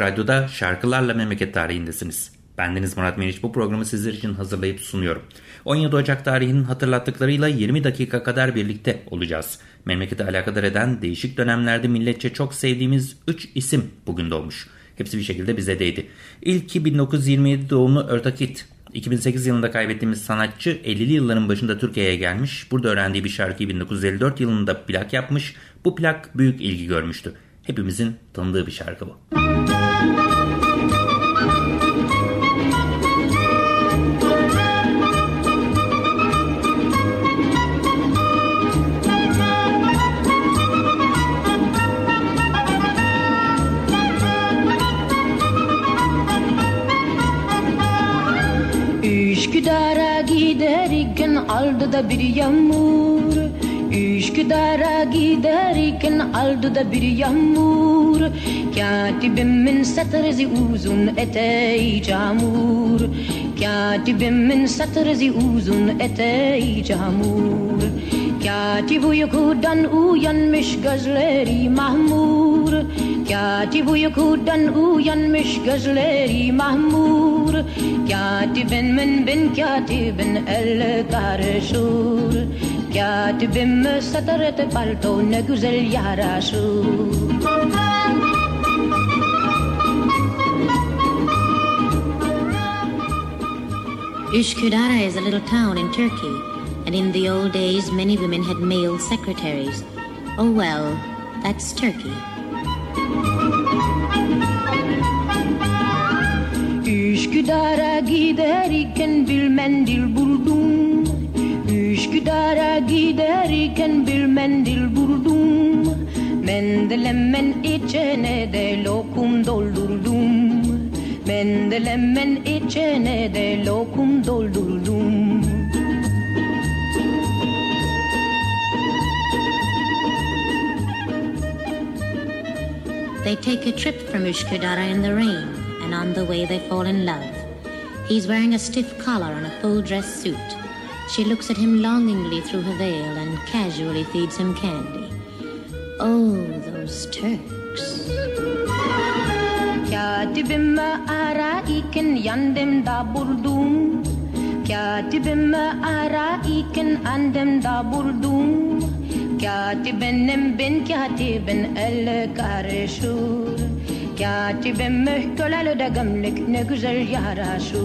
Radyo'da şarkılarla memleket tarihindesiniz. Bendeniz Murat Meriç bu programı sizler için hazırlayıp sunuyorum. 17 Ocak tarihinin hatırlattıklarıyla 20 dakika kadar birlikte olacağız. Memlekete alakadar eden değişik dönemlerde milletçe çok sevdiğimiz 3 isim bugün doğmuş. Hepsi bir şekilde bize değdi. İlki 1927 doğumlu Örtakit. 2008 yılında kaybettiğimiz sanatçı 50'li yılların başında Türkiye'ye gelmiş. Burada öğrendiği bir şarkıyı 1954 yılında plak yapmış. Bu plak büyük ilgi görmüştü. Hepimizin tanıdığı bir şarkı bu. Üsküdar'a giderken aldı da bir yağmur. Üsküdar'a giderken aldı da bir yağmur. Katibimin satırızı uzun eteği camur. Katibimin satırızı uzun eteği camur. Katip uykudan uyanmış gözleri mahmur Katip uykudan uyanmış gözleri mahmur Katibin bin katibin el karışır Katibim satırıt palto ne güzel yaraşır Üsküdar is a little town in Turkey, and in the old days many women had male secretaries. Oh well, that's Turkey. Üsküdar'a giderken bir mendil buldum. Üsküdar'a giderken bir mendil buldum. Mendelemen içine de lokum doldurdum. Mendelemen içine de lokum doldurdum They take a trip from Üsküdar in the rain, and on the way they fall in love. He's wearing a stiff collar and a full dress suit. She looks at him longingly through her veil and casually feeds him candy. Oh, those Turks. Katibimi ararken yanımda buldum Katibimi ararken andımda buldum Katibenim ben katibin el karışır Katibim mühköleli de gömlek ne güzel yaraşır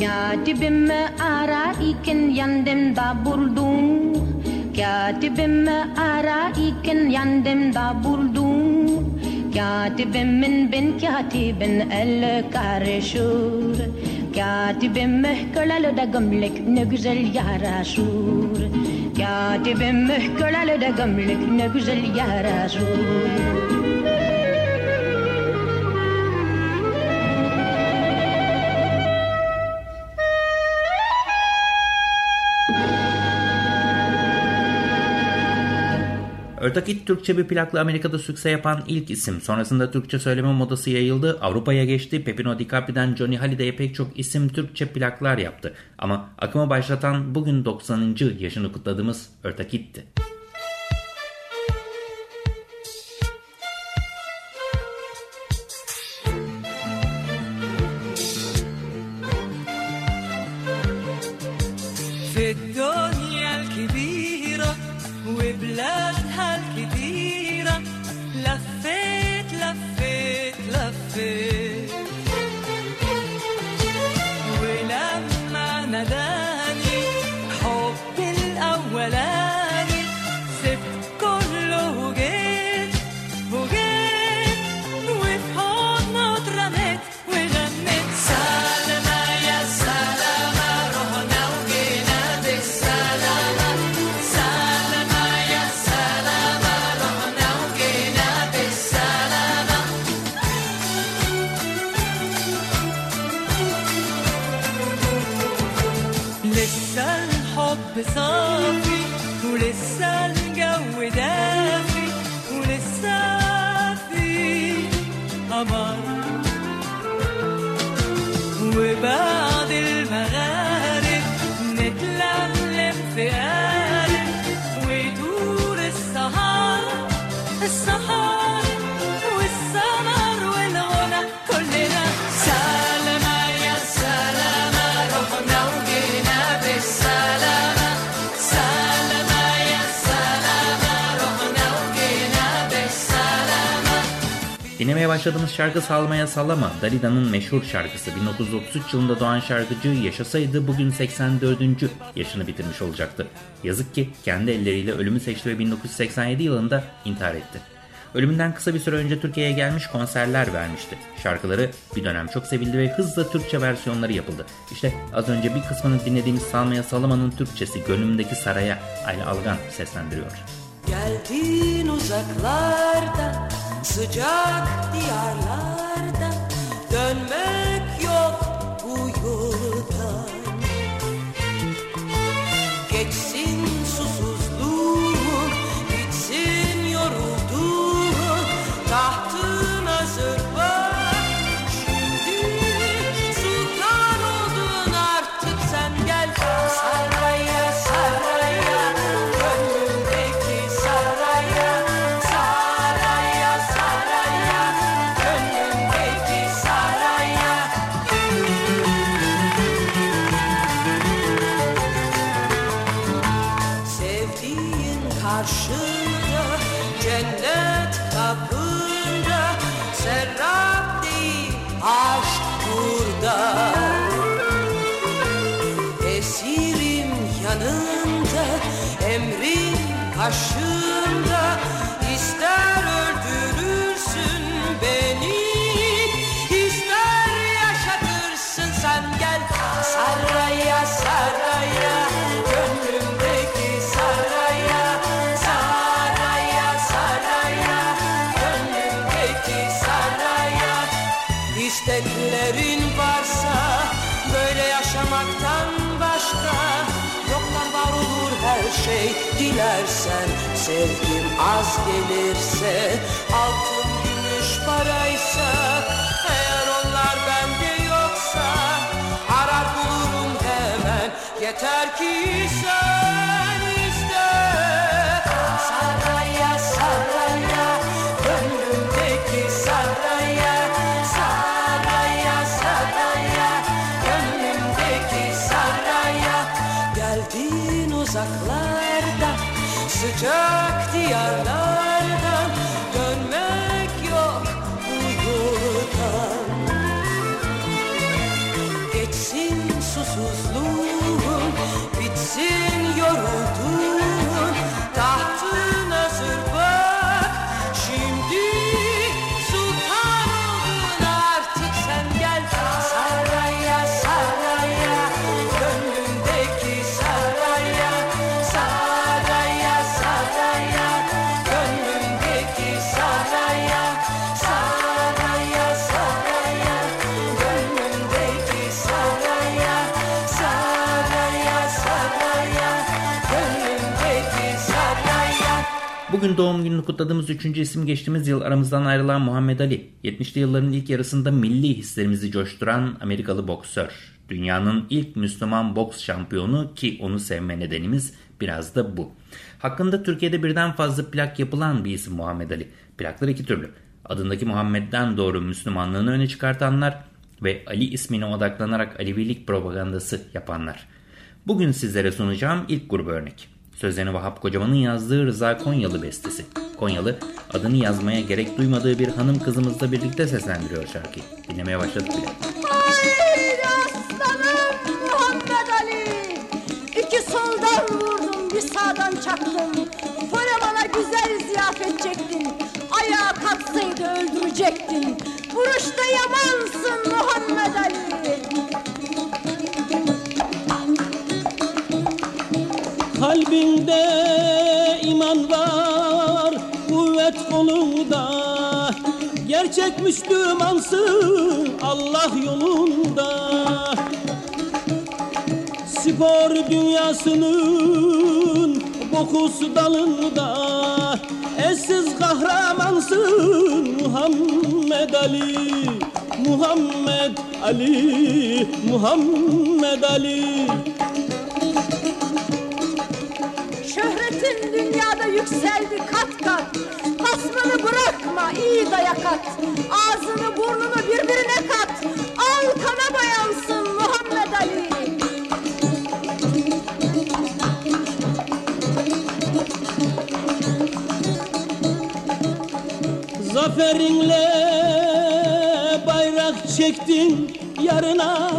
Katibimi ararken yanımda buldum Katibimi ararken yanımda buldum Katibimin bin katibin el karışır Katibim mühköleli de gömlek ne güzel yaraşır Katibim mühköleli de gömlek ne güzel yaraşır Örtakit Türkçe bir plakla Amerika'da sükse yapan ilk isim. Sonrasında Türkçe söyleme modası yayıldı. Avrupa'ya geçti. Pepino DiCaprio'dan Johnny Halliday'e pek çok isim Türkçe plaklar yaptı. Ama akımı başlatan bugün 90. yaşını kutladığımız Örtakit'ti. Dinlemeye başladığımız şarkı Salmaya Sallama, Dalida'nın meşhur şarkısı. 1933 yılında doğan şarkıcı yaşasaydı bugün 84. yaşını bitirmiş olacaktı. Yazık ki kendi elleriyle ölümü seçti ve 1987 yılında intihar etti. Ölümünden kısa bir süre önce Türkiye'ye gelmiş konserler vermişti. Şarkıları bir dönem çok sevildi ve hızla Türkçe versiyonları yapıldı. İşte az önce bir kısmını dinlediğimiz Salmaya Sallama'nın Türkçesi Gönlümdeki Saraya Ayla Algan seslendiriyor. Geldin uzaklarda sıcak diyarlarda dönmek should. Dilersen Sevgim az gelirse altın gümüş paraysa Eğer onlar bende yoksa arar bulurum hemen Yeter ki sen Bugün doğum gününü kutladığımız 3. isim geçtiğimiz yıl aramızdan ayrılan Muhammed Ali. 70'li yılların ilk yarısında milli hislerimizi coşturan Amerikalı boksör. Dünyanın ilk Müslüman boks şampiyonu ki onu sevme nedenimiz biraz da bu. Hakkında Türkiye'de birden fazla plak yapılan bir isim Muhammed Ali. Plaklar iki türlü. Adındaki Muhammed'den doğru Müslümanlığını öne çıkartanlar ve Ali ismine odaklanarak Alevilik propagandası yapanlar. Bugün sizlere sunacağım ilk grubu örnek. Sözlerini Vahap Kocaman'ın yazdığı Rıza Konyalı bestesi. Konyalı adını yazmaya gerek duymadığı bir hanım kızımızla birlikte seslendiriyor şarkıyı. Dinlemeye başladık bile. Haydi aslanım Muhammed Ali İki soldan vurdum bir sağdan çaktım Böyle bana güzel ziyafet çektin Kalbinde iman var, kuvvet kolunda Gerçek Müslümansın Allah yolunda. Spor dünyasının bokusu dalında. Eşsiz kahramansın Muhammed Ali Muhammed Ali Muhammed Ali Şöhretin dünyada yükseldi kat kat Basmanı bırakma iyi dayak at. Ağzını burnunu birbirine kat. Al kana bayansın Muhammed Ali. Zaferinle bayrak çektin yarına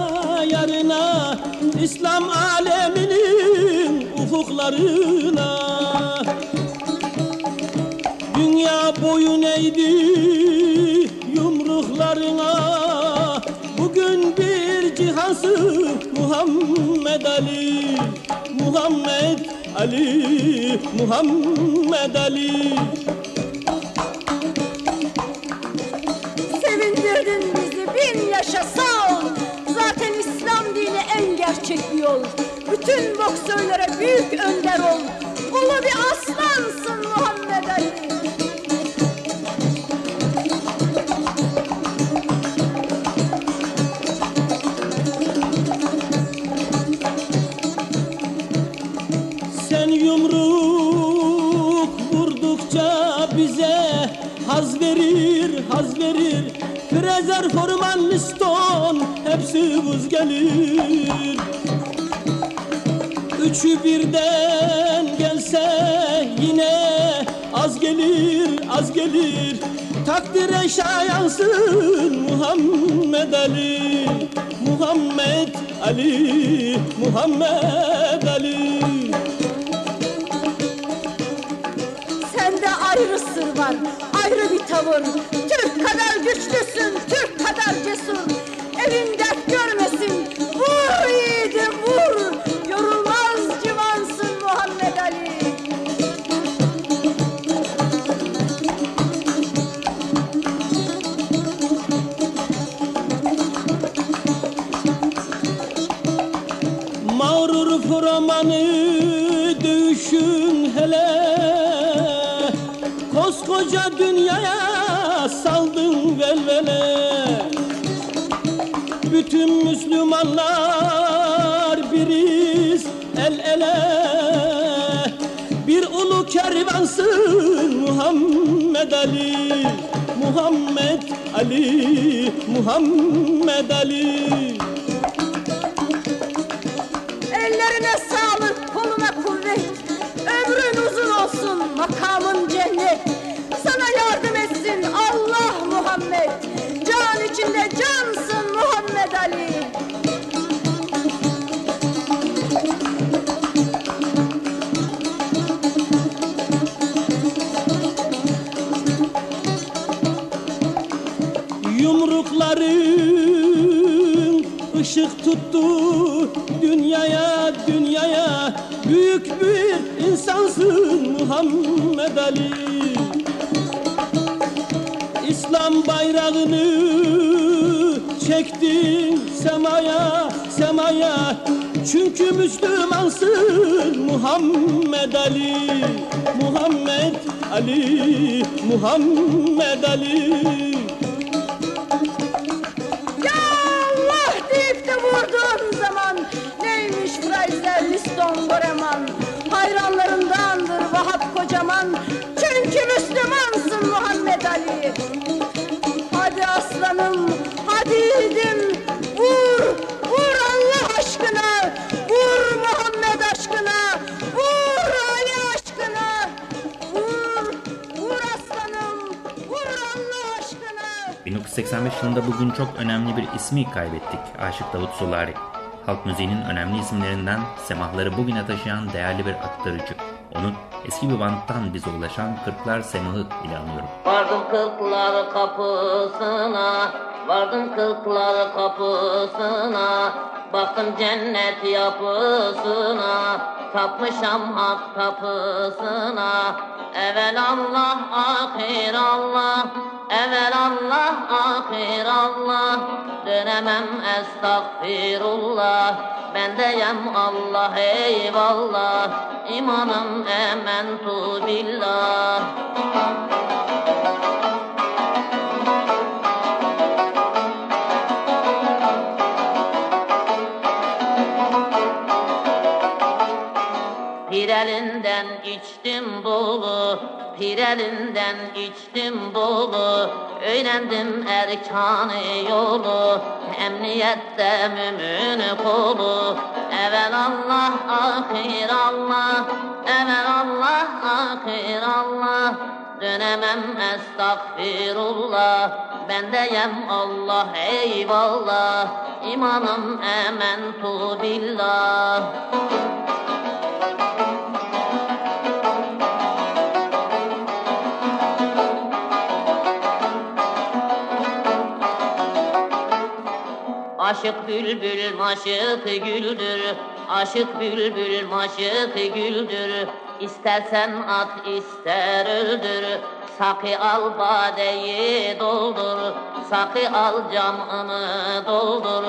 yarına İslam aleminin ufuklarına Dünya boyun eğdi yumruklarına Bugün bir cihansın Muhammed Ali Muhammed Ali Muhammed Ali Sevindirdin bizi bin yaşa sağ ol. Zaten İslam dini en gerçek yol. Bütün boksörlere büyük önder ol. Ulu bir aslansın Fraser, Forman, Liston hepsi buz gelir. Üçü birden gelse yine az gelir, az gelir. Takdire şayansın Muhammed Ali, Muhammed Ali, Muhammed Ali. Sende ayrı sır var, ayrı bir tavır. Kadar güçlüsün, Türk kadar cesur. Evin dert görmesin, vur yiğidim vur. Yorulmaz civansın Muhammed Ali. Mağrur Furaman'ı dövüşün kervansın Muhammed Ali Muhammed Ali Muhammed Ali Muhammed Ali İslam bayrağını çektin semaya semaya. Çünkü Müslümansın Muhammed Ali. Muhammed Ali Muhammed Ali 1985 yılında bugün çok önemli bir ismi kaybettik. Aşık Davut Solari. Halk müziğinin önemli isimlerinden semahları bugüne taşıyan değerli bir aktarıcı. Onu eski bir banttan bize ulaşan Kırklar Semahı ile anıyorum. Vardım kırklar kapısına, vardım kırklar kapısına, baktım cennet yapısına, tapmışam hak kapısına. Evvel Allah, ahir Allah, evvel Allah, ahir Allah, dönemem estağfirullah, bendeyem Allah eyvallah, imanım ementu billah. Pir elinden içtim dolu, Tirelinden içtim dolu Öğrendim erkanı yolu Emniyette mümin kolu. Evvel Allah ahir Allah Evvel Allah ahir Allah. Dönemem estağfirullah Bendeyem Allah eyvallah. İmanım ementu billah Aşık bülbül maşık güldür Aşık bülbül maşık güldür. İstersen at ister öldür Sakı al badeyi doldur. Sakı al camını doldur.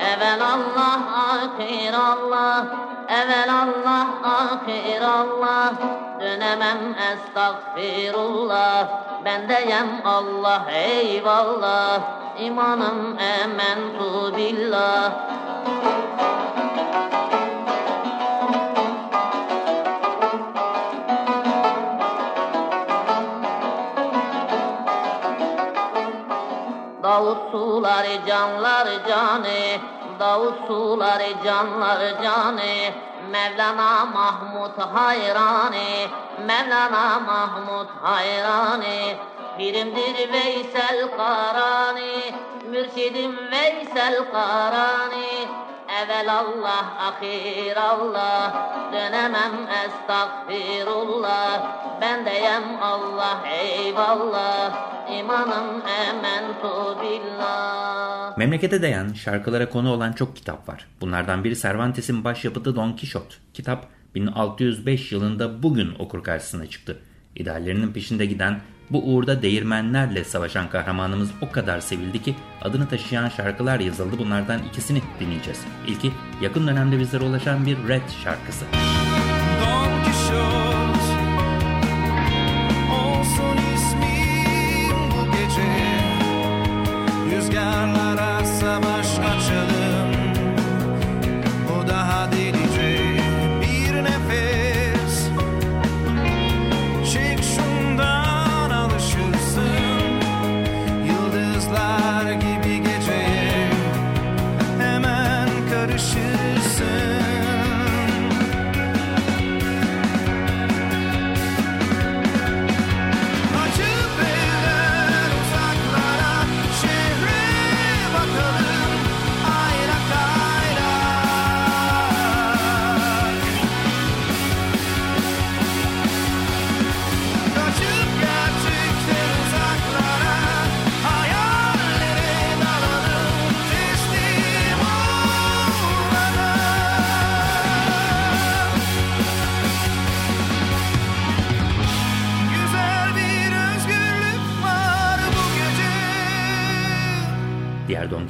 Evvel Allah ahir Allah Evvel Allah ahir Allah. Dönemem estağfirullah. Bendeyem Allah eyvallah. İmanım ementu billah. Davut suları canlar canı Davut suları canlar canı. Mevlana Mahmut hayrani Mevlana Mahmut hayrani Birimdir Veysel Karani. Mürşidim Veysel Karani Evvel Allah, ahir Allah Dönemem estağfirullah Bendeyem Allah eyvallah İmanım ementu billah Memlekete dayan şarkılara konu olan çok kitap var. Bunlardan biri Cervantes'in başyapıtı Don Quixote. Kitap 1605 yılında bugün okur karşısına çıktı. İdeallerinin peşinde giden bu uğurda değirmenlerle savaşan kahramanımız o kadar sevildi ki adını taşıyan şarkılar yazıldı. Bunlardan ikisini dinleyeceğiz. İlki yakın dönemde bizlere ulaşan bir Red şarkısı. Rüzgarlara savaş açalım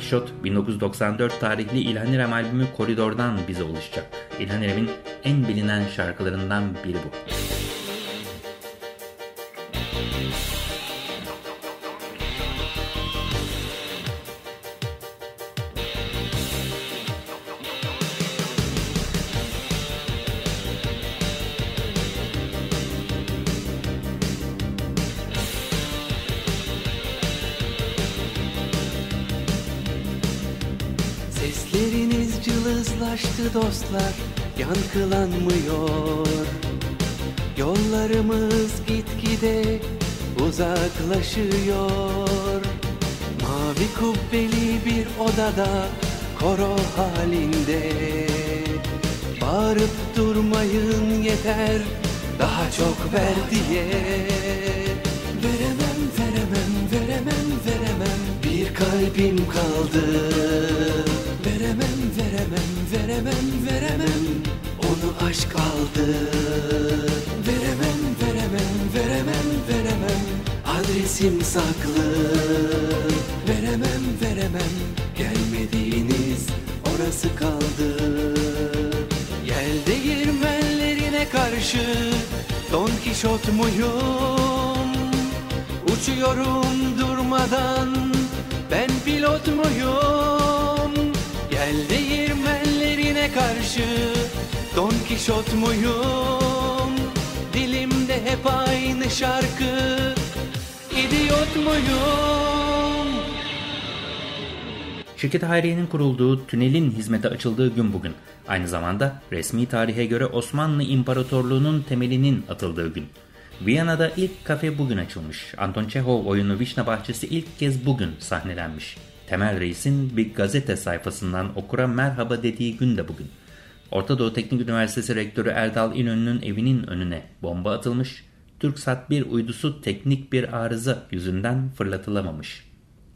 Quixote 1994 tarihli İlhan İrem albümü Koridor'dan bize ulaşacak. İlhan İrem'in en bilinen şarkılarından biri bu. Cılızlaştı dostlar Yankılanmıyor. Yollarımız gitgide uzaklaşıyor. Mavi kubbeli bir odada Koro halinde. Bağırıp durmayın yeter Daha çok ver diye. Veremem, veremem, veremem, veremem. Bir kalbim kaldı Veremem, veremem, veremem, veremem. Onu aşk aldı. Veremem, veremem, veremem, veremem. Adresim saklı. Veremem, veremem. Gelmediğiniz orası kaldı. Yel değirmenlerine karşı. Don Kişot muyum? Uçuyorum durmadan. Ben pilot muyum? Gel değirmenlerine karşı Don Kişot muyum? Dilimde de hep aynı şarkı İdiot muyum? Şirket Hayriye'nin kurulduğu, tünelin hizmete açıldığı gün bugün. Aynı zamanda resmi tarihe göre Osmanlı İmparatorluğu'nun temelinin atıldığı gün. Viyana'da ilk kafe bugün açılmış. Anton Çehov oyunu Vişne Bahçesi ilk kez bugün sahnelenmiş. Temel Reis'in bir gazete sayfasından okura merhaba dediği gün de bugün. Orta Doğu Teknik Üniversitesi Rektörü Erdal İnönü'nün evinin önüne bomba atılmış. TürkSat 1 uydusu teknik bir arıza yüzünden fırlatılamamış.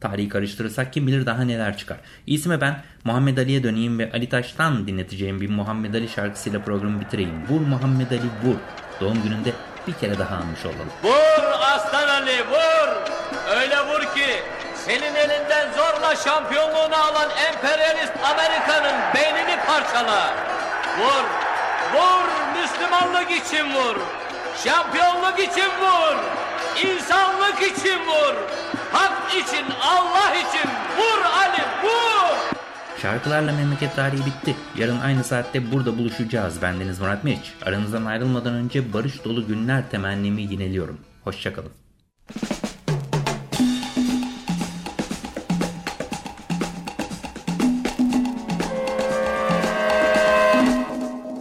Tarihi karıştırırsak kim bilir daha neler çıkar. İyisi ben Muhammed Ali'ye döneyim ve Ali Taş'tan dinleteceğim bir Muhammed Ali şarkısıyla programı bitireyim. Vur Muhammed Ali vur. Doğum gününde bir kere daha anmış olalım. Vur Aslan Ali vur. Öyle vur ki senin elinden zorla şampiyonluğunu alan emperyalist Amerika'nın beynini parçala. Vur. Vur Müslümanlık için vur. Şampiyonluk için vur. İnsanlık için vur. Hak için, Allah için vur Ali vur. Şarkılarla memleket tarihi bitti. Yarın aynı saatte burada buluşacağız. Bendeniz Murat Meriç. Aranızdan ayrılmadan önce barış dolu günler temennimi yineliyorum. Hoşçakalın.